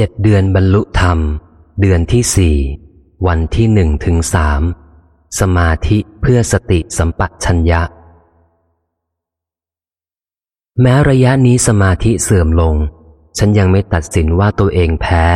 เจ็ดเดือนบรรลุธรรม เดือนที่สี่วันที่หนึ่งถึงสามสมาธิเพื่อสติสัมปชัญญะ แม้ระยะนี้สมาธิเสื่อมลง ฉันยังไม่ตัดสินว่าตัวเองแพ้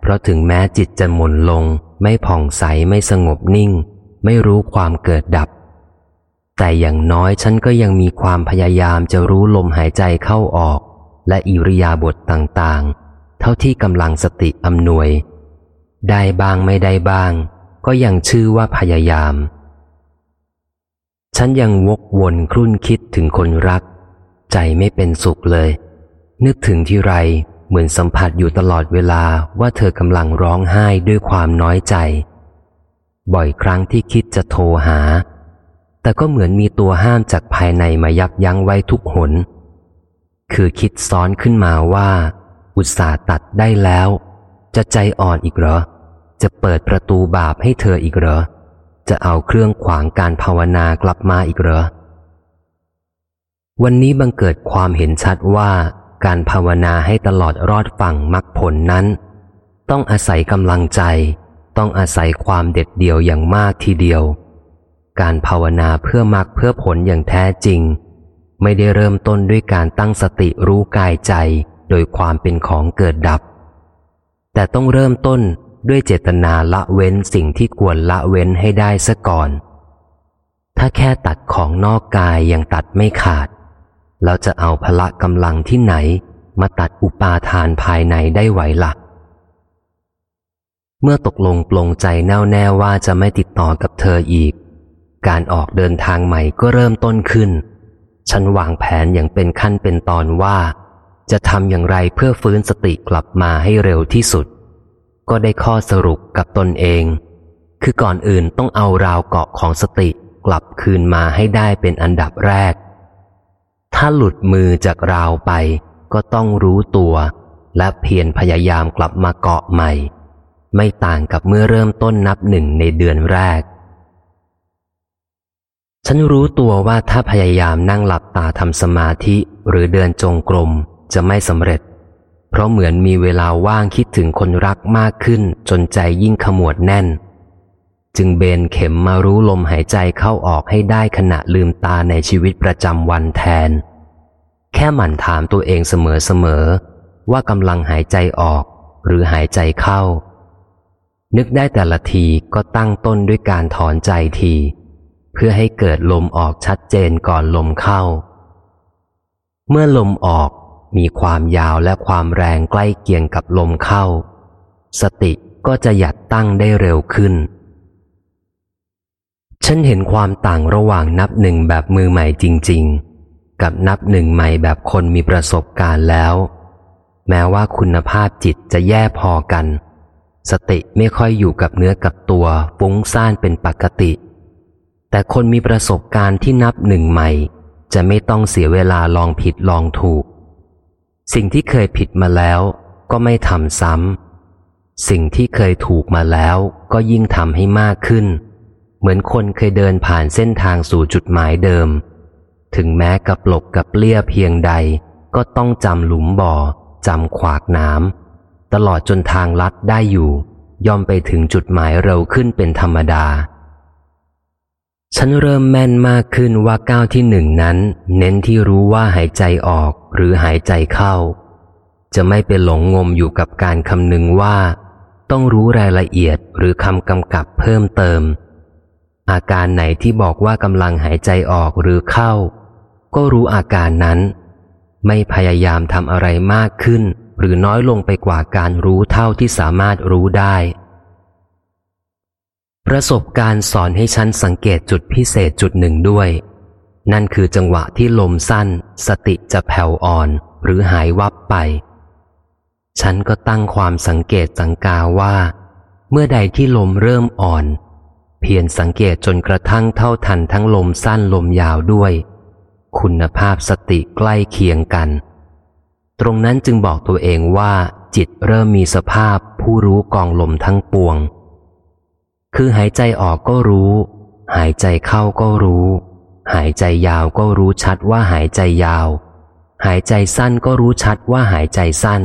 เพราะถึงแม้จิตจะหมุนลง ไม่ผ่องใสไม่สงบนิ่ง ไม่รู้ความเกิดดับ แต่อย่างน้อยฉันก็ยังมีความพยายามจะรู้ลมหายใจเข้าออก และอิริยาบถต่างๆ เท่าที่กำลังสติอำนวย ได้บ้างไม่ได้บ้าง ก็ยังชื่อว่าพยายาม ฉันยังวกวนครุ่นคิดถึงคนรัก ใจไม่เป็นสุขเลย นึกถึงที่ไรเหมือนสัมผัสอยู่ตลอดเวลาว่าเธอกำลังร้องไห้ด้วยความน้อยใจ บ่อยครั้งที่คิดจะโทรหา แต่ก็เหมือนมีตัวห้ามจากภายในมายับยั้งไว้ทุกหน คือคิดซ้อนขึ้นมาว่า อุตส่าห์ตัดได้แล้ว จะใจอ่อนอีกเหรอ จะเปิดประตูบาปให้เธออีกเหรอ จะเอาเครื่องขวางการภาวนากลับมาอีกเหรอ วันนี้บังเกิดความเห็นชัดว่าการภาวนาให้ตลอดรอดฝั่งมรรคผลนั้น ต้องอาศัยกำลังใจ ต้องอาศัยความเด็ดเดี่ยวอย่างมากทีเดียว การภาวนาเพื่อมรรคเพื่อผลอย่างแท้จริง ไม่ได้เริ่มต้นด้วยการตั้งสติรู้กายใจ โดยความเป็นของเกิดดับ แต่ต้องเริ่มต้นด้วยเจตนาละเว้นสิ่งที่ควรละเว้นให้ได้ซะก่อน ถ้าแค่ตัดของนอกกายยังตัดไม่ขาดแล้วจะเอาพละกำลังที่ไหนมาตัดอุปาทานภายในได้ไหวละ่ะ เมื่อตกลงปลงใจแน่วแน่ว่าจะไม่ติดต่อกับเธออีก การออกเดินทางใหม่ก็เริ่มต้นขึ้น ฉันวางแผนอย่างเป็นขั้นเป็นตอนว่า จะทำอย่างไรเพื่อฟื้นสติกลับมาให้เร็วที่สุด ก็ได้ข้อสรุปกับตนเอง คือก่อนอื่นต้องเอาราวเกาะของสติกลับคืนมาให้ได้เป็นอันดับแรก ถ้าหลุดมือจากราวไป ก็ต้องรู้ตัว และเพียรพยายามกลับมาเกาะใหม่ ไม่ต่างกับเมื่อเริ่มต้นนับหนึ่งในเดือนแรก ฉันรู้ตัวว่าถ้าพยายามนั่งหลับตาทำสมาธิหรือเดินจงกรม จะไม่สำเร็จ เพราะเหมือนมีเวลาว่างคิดถึงคนรักมากขึ้นจนใจยิ่งขมวดแน่น จึงเบนเข็มมารู้ลมหายใจเข้าออกให้ได้ขณะลืมตาในชีวิตประจำวันแทน แค่หมั่นถามตัวเองเสมอๆว่ากำลังหายใจออก หรือหายใจเข้า นึกได้แต่ละทีก็ตั้งต้นด้วยการถอนใจทีเพื่อให้เกิดลมออกชัดเจนก่อนลมเข้า เมื่อลมออก มีความยาวและความแรงใกล้เคียงกับลมเข้า สติก็จะหยัดตั้งได้เร็วขึ้น ฉันเห็นความต่างระหว่างนับหนึ่งแบบมือใหม่จริง ๆ กับนับหนึ่งใหม่แบบคนมีประสบการณ์แล้ว แม้ว่าคุณภาพจิตจะแย่พอกัน สติไม่ค่อยอยู่กับเนื้อกับตัวฟุ้งซ่านเป็นปกติ แต่คนมีประสบการณ์ที่นับหนึ่งใหม่ จะไม่ต้องเสียเวลาลองผิดลองถูก สิ่งที่เคยผิดมาแล้วก็ไม่ทำซ้ำ สิ่งที่เคยถูกมาแล้วก็ยิ่งทำให้มากขึ้น เหมือนคนเคยเดินผ่านเส้นทางสู่จุดหมายเดิม ถึงแม้กับหลกกับเลี่ยเพียงใด ก็ต้องจำหลุมบ่อจำขวากน้ำตลอดจนทางลัดได้อยู่ ย่อมไปถึงจุดหมายเร็วขึ้นเป็นธรรมดา ฉันเริ่มแม่นมากขึ้นว่าก้าวที่หนึ่งนั้น เน้นที่รู้ว่าหายใจออก หรือหายใจเข้า จะไม่ไปหลงงมอยู่กับการคำนึงว่า ต้องรู้รายละเอียดหรือคำกำกับเพิ่มเติม อาการไหนที่บอกว่ากำลังหายใจออกหรือเข้า ก็รู้อาการนั้น ไม่พยายามทำอะไรมากขึ้น หรือน้อยลงไปกว่าการรู้เท่าที่สามารถรู้ได้ ประสบการณ์สอนให้ฉันสังเกตจุดพิเศษจุดหนึ่งด้วย นั่นคือจังหวะที่ลมสั้น สติจะแผ่วอ่อนหรือหายวับไป ฉันก็ตั้งความสังเกตสังกาว่า เมื่อใดที่ลมเริ่มอ่อน เพียรสังเกตจนกระทั่งเท่าทันทั้งลมสั้นลมยาวด้วย คุณภาพสติใกล้เคียงกัน ตรงนั้นจึงบอกตัวเองว่า จิตเริ่มมีสภาพผู้รู้กองลมทั้งปวง คือหายใจออกก็รู้ หายใจเข้าก็รู้ หายใจยาวก็รู้ชัดว่าหายใจยาว หายใจสั้นก็รู้ชัดว่าหายใจสั้น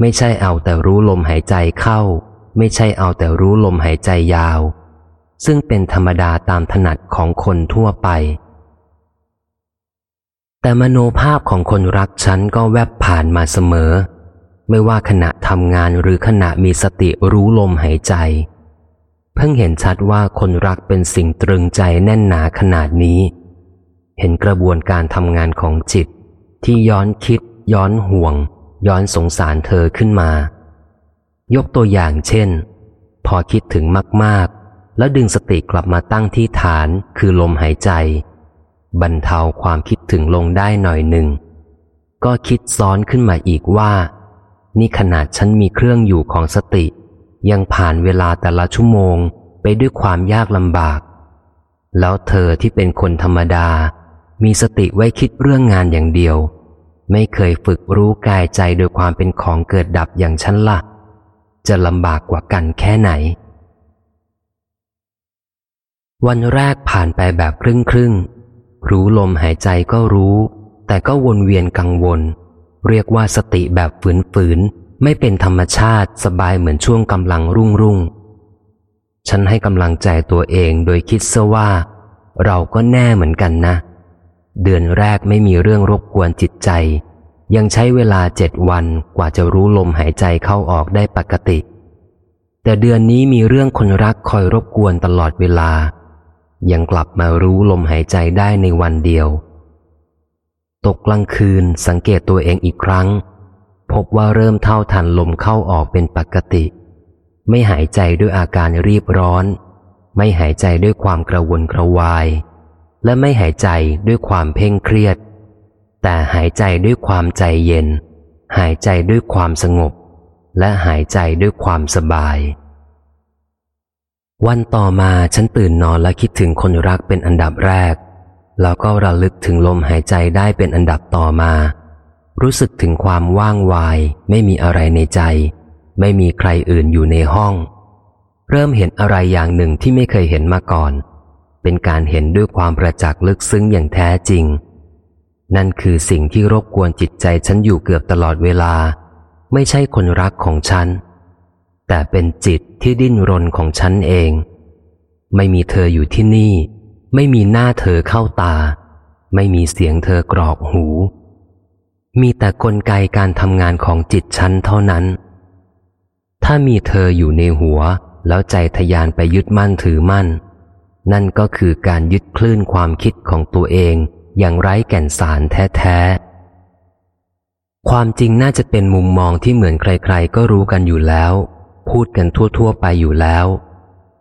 ไม่ใช่เอาแต่รู้ลมหายใจเข้า ไม่ใช่เอาแต่รู้ลมหายใจยาว ซึ่งเป็นธรรมดาตามถนัดของคนทั่วไป แต่มโนภาพของคนรักฉันก็แวบผ่านมาเสมอ ไม่ว่าขณะทำงานหรือขณะมีสติรู้ลมหายใจ เพิ่งเห็นชัดว่าคนรักเป็นสิ่งตรึงใจแน่นหนาขนาดนี้ เห็นกระบวนการทำงานของจิต ที่ย้อนคิด ย้อนห่วง ย้อนสงสารเธอขึ้นมา ยกตัวอย่างเช่น พอคิดถึงมาก ๆ แล้วดึงสติกลับมาตั้งที่ฐานคือลมหายใจ บรรเทาความคิดถึงลงได้หน่อยหนึ่ง ก็คิดซ้อนขึ้นมาอีกว่า นี่ขนาดฉันมีเครื่องอยู่ของสติ ยังผ่านเวลาแต่ละชั่วโมงไปด้วยความยากลำบาก แล้วเธอที่เป็นคนธรรมดา มีสติไว้คิดเรื่องงานอย่างเดียว ไม่เคยฝึกรู้กายใจโดยความเป็นของเกิดดับอย่างฉันละ่ะ จะลำบากกว่ากันแค่ไหน วันแรกผ่านไปแบบครึ่งครึ่งรู้ลมหายใจก็รู้ แต่ก็วนเวียนกังวล เรียกว่าสติแบบฝืนๆ ไม่เป็นธรรมชาติสบายเหมือนช่วงกำลังรุ่งรุ่ง ฉันให้กำลังใจตัวเองโดยคิดซะว่า เราก็แน่เหมือนกันนะ เดือนแรกไม่มีเรื่องรบกวนจิตใจ ยังใช้เวลาเจ็ดวันกว่าจะรู้ลมหายใจเข้าออกได้ปกติ แต่เดือนนี้มีเรื่องคนรักคอยรบกวนตลอดเวลา ยังกลับมารู้ลมหายใจได้ในวันเดียว ตกกลางคืนสังเกตตัวเองอีกครั้ง พบว่าเริ่มเท่าทันลมเข้าออกเป็นปกติ ไม่หายใจด้วยอาการรีบร้อน ไม่หายใจด้วยความกระวนกระวาย และไม่หายใจด้วยความเพ่งเครียด แต่หายใจด้วยความใจเย็น หายใจด้วยความสงบ และหายใจด้วยความสบาย วันต่อมาฉันตื่นนอนและคิดถึงคนรักเป็นอันดับแรก แล้วก็ระลึกถึงลมหายใจได้เป็นอันดับต่อมา รู้สึกถึงความว่างวาย ไม่มีอะไรในใจ ไม่มีใครอื่นอยู่ในห้อง เริ่มเห็นอะไรอย่างหนึ่งที่ไม่เคยเห็นมาก่อน เป็นการเห็นด้วยความประจักษ์ลึกซึ้งอย่างแท้จริง นั่นคือสิ่งที่รบกวนจิตใจฉันอยู่เกือบตลอดเวลา ไม่ใช่คนรักของฉัน แต่เป็นจิตที่ดิ้นรนของฉันเอง ไม่มีเธออยู่ที่นี่ ไม่มีหน้าเธอเข้าตา ไม่มีเสียงเธอกรอกหู มีแต่กลไกการทำงานของจิตฉันเท่านั้น ถ้ามีเธออยู่ในหัว แล้วใจทยานไปยึดมั่นถือมั่น นั่นก็คือการยึดคลื่นความคิดของตัวเองอย่างไร้แก่นสารแท้ๆ ความจริงน่าจะเป็นมุมมองที่เหมือนใครๆ ก็รู้กันอยู่แล้ว พูดกันทั่วๆ ไปอยู่แล้ว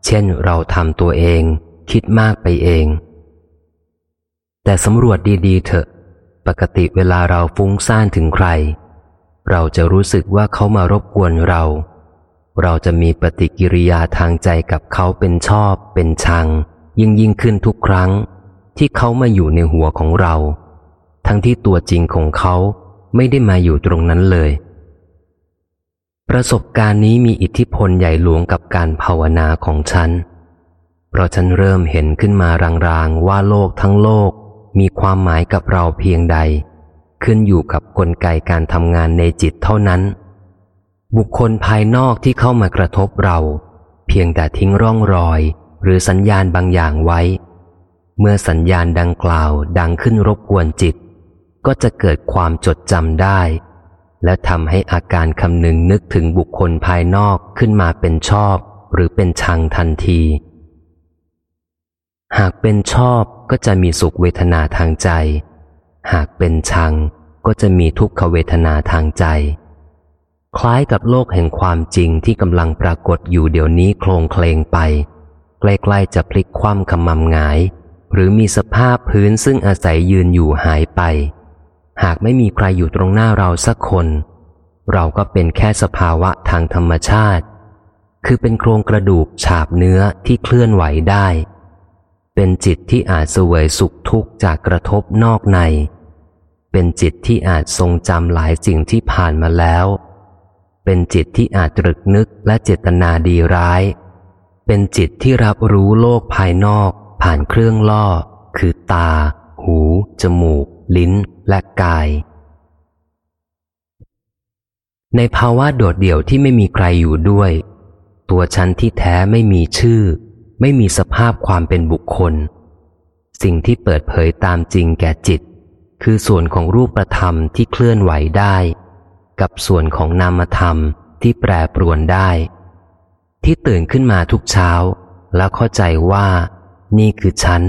เช่นเราทำตัวเอง คิดมากไปเอง แต่สำรวจดีๆ เถอะ ปกติเวลาเราฟุ้งซ่านถึงใคร เราจะรู้สึกว่าเขามารบกวนเรา เราจะมีปฏิกิริยาทางใจกับเขาเป็นชอบ เป็นชัง ยิ่งยิ่งขึ้นทุกครั้ง ที่เขามาอยู่ในหัวของเรา ทั้งที่ตัวจริงของเขาไม่ได้มาอยู่ตรงนั้นเลย ประสบการณ์นี้มีอิทธิพลใหญ่หลวงกับการภาวนาของฉัน เพราะฉันเริ่มเห็นขึ้นมารางๆว่าโลกทั้งโลก มีความหมายกับเราเพียงใด ขึ้นอยู่กับกลไกการทำงานในจิตเท่านั้น บุคคลภายนอกที่เข้ามากระทบเรา เพียงแต่ทิ้งร่องรอย หรือสัญญาณบางอย่างไว้ เมื่อสัญญาณดังกล่าวดังขึ้นรบกวนจิต ก็จะเกิดความจดจำได้ และทำให้อาการคำนึงนึกถึงบุคคลภายนอกขึ้นมาเป็นชอบ หรือเป็นชังทันที หากเป็นชอบก็จะมีสุขเวทนาทางใจ หากเป็นชังก็จะมีทุกขเวทนาทางใจ คล้ายกับโลกแห่งความจริงที่กำลังปรากฏอยู่เดี๋ยวนี้โคลงเคลงไป ใกล้ๆจะพลิกคว่ำขมำหงาย หรือมีสภาพพื้นซึ่งอาศัยยืนอยู่หายไป หากไม่มีใครอยู่ตรงหน้าเราสักคน เราก็เป็นแค่สภาวะทางธรรมชาติ คือเป็นโครงกระดูกฉาบเนื้อที่เคลื่อนไหวได้ เป็นจิตที่อาจเสวยสุขทุกข์จากกระทบนอกใน เป็นจิตที่อาจทรงจำหลายสิ่งที่ผ่านมาแล้ว เป็นจิตที่อาจตรึกนึกและเจตนาดีร้าย เป็นจิตที่รับรู้โลกภายนอก ผ่านเครื่องล่อ คือตา หู จมูก ลิ้น และกาย ในภาวะโดดเดี่ยวที่ไม่มีใครอยู่ด้วย ตัวฉันที่แท้ไม่มีชื่อ ไม่มีสภาพความเป็นบุคคล สิ่งที่เปิดเผยตามจริงแก่จิต คือส่วนของรูปธรรมที่เคลื่อนไหวได้ กับส่วนของนามธรรมที่แปรปรวนได้ ที่ตื่นขึ้นมาทุกเช้า แล้วเข้าใจว่า นี่คือฉัน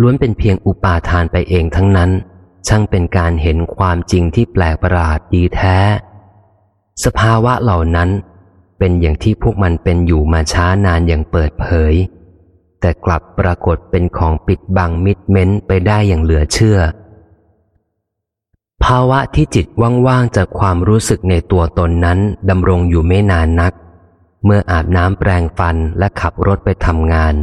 ล้วนเป็นเพียงอุปาทานไปเองทั้งนั้น ช่างเป็นการเห็นความจริงที่แปลกประหลาดดีแท้ สภาวะเหล่านั้น เป็นอย่างที่พวกมันเป็นอยู่มาช้านานอย่างเปิดเผย แต่กลับปรากฏเป็นของปิดบังมิดเม้นไปได้อย่างเหลือเชื่อ ภาวะที่จิตว่างๆจากความรู้สึกในตัวตนนั้นดำรงอยู่ไม่นานนัก เมื่ออาบน้ำแปรงฟันและขับรถไปทำงาน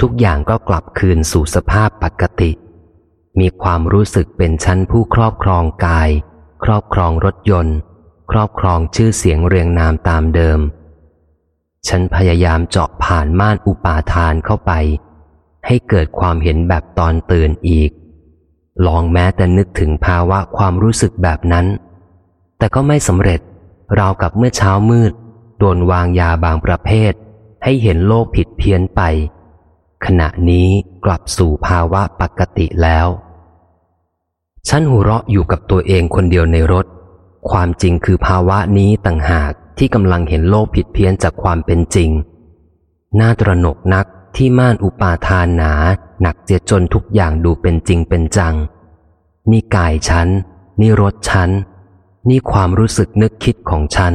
ทุกอย่างก็กลับคืนสู่สภาพปกติ มีความรู้สึกเป็นชั้นผู้ครอบครองกาย ครอบครองรถยนต์ ครอบครองชื่อเสียงเรียงนามตามเดิม ฉันพยายามเจาะผ่านม่านอุปาทานเข้าไป ให้เกิดความเห็นแบบตอนตื่นอีก ลองแม้แต่นึกถึงภาวะความรู้สึกแบบนั้น แต่ก็ไม่สำเร็จราวกับเมื่อเช้ามืด โดนวางยาบางประเภท ให้เห็นโลกผิดเพี้ยนไป ขณะนี้กลับสู่ภาวะปกติแล้ว ฉันหัวเราะอยู่กับตัวเองคนเดียวในรถ ความจริงคือภาวะนี้ต่างหากที่กำลังเห็นโลกผิดเพี้ยนจากความเป็นจริง น่าตระหนกนักที่ม่านอุปาทานหนา หนักเจียจนทุกอย่างดูเป็นจริงเป็นจัง นี่กายฉัน นี่รถฉัน นี่ความรู้สึกนึกคิดของฉัน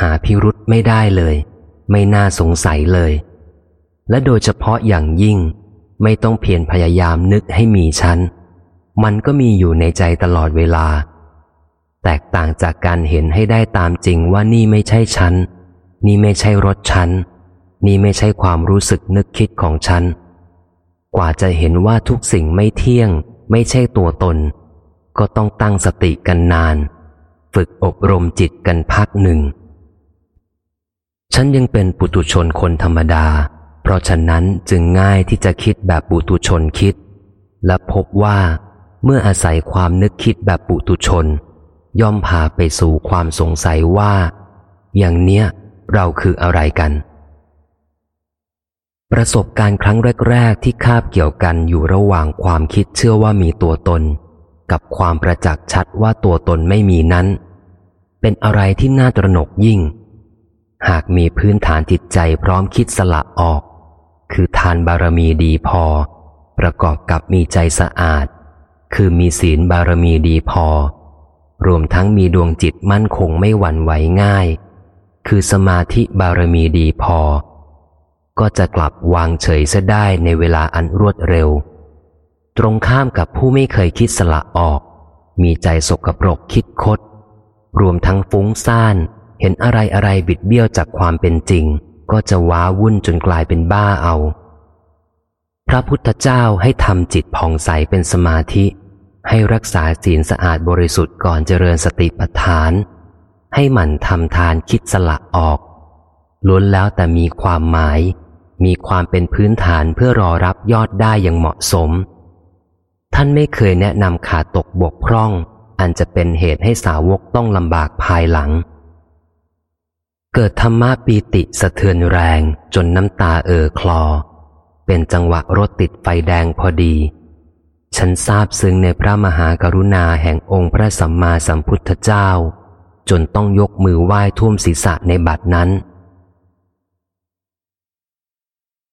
หาพิรุษไม่ได้เลย ไม่น่าสงสัยเลย และโดยเฉพาะอย่างยิ่ง ไม่ต้องเพียรพยายามนึกให้มีฉัน มันก็มีอยู่ในใจตลอดเวลา แตกต่างจากการเห็นให้ได้ตามจริงว่านี่ไม่ใช่ฉัน นี่ไม่ใช่รถฉัน นี่ไม่ใช่ความรู้สึกนึกคิดของฉัน กว่าจะเห็นว่าทุกสิ่งไม่เที่ยง ไม่ใช่ตัวตน ก็ต้องตั้งสติกันนาน ฝึกอบรมจิตกันพักหนึ่ง ฉันยังเป็นปุตุชนคนธรรมดา เพราะฉะนั้นจึงง่ายที่จะคิดแบบปุตุชนคิด และพบว่าเมื่ออาศัยความนึกคิดแบบปุตุชน ย่อมพาไปสู่ความสงสัยว่า อย่างเนี้ยเราคืออะไรกัน ประสบการณ์ครั้งแรก ๆ ที่คาบเกี่ยวกันอยู่ระหว่างความคิดเชื่อว่ามีตัวตน กับความประจักษ์ชัดว่าตัวตนไม่มีนั้น เป็นอะไรที่น่าตระหนกยิ่ง หากมีพื้นฐานจิตใจพร้อมคิดสละออก คือทานบารมีดีพอ ประกอบกับมีใจสะอาด คือมีศีลบารมีดีพอ รวมทั้งมีดวงจิตมั่นคงไม่หวั่นไหวง่าย คือสมาธิบารมีดีพอ ก็จะกลับวางเฉยซะได้ในเวลาอันรวดเร็ว ตรงข้ามกับผู้ไม่เคยคิดสละออก มีใจสกปรกคิดคด รวมทั้งฟุ้งซ่านเห็นอะไรอะไรบิดเบี้ยวจากความเป็นจริง ก็จะว้าวุ่นจนกลายเป็นบ้าเอา พระพุทธเจ้าให้ทำจิตผ่องใสเป็นสมาธิ ให้รักษาศีลสะอาดบริสุทธิ์ก่อนเจริญสติปัฏฐาน ให้หมั่นทำทานคิดสละออก ล้วนแล้วแต่มีความหมาย มีความเป็นพื้นฐานเพื่อรอรับยอดได้อย่างเหมาะสม ท่านไม่เคยแนะนำขาดตกบกพร่อง อันจะเป็นเหตุให้สาวกต้องลำบากภายหลัง เกิดธรรมะปีติสะเทือนแรงจนน้ำตาเอ่อคลอ เป็นจังหวะรถติดไฟแดงพอดี ฉันทราบซึ้งในพระมหากรุณาแห่งองค์พระสัมมาสัมพุทธเจ้า จนต้องยกมือไหว้ท่วมศีรษะในบัดนั้น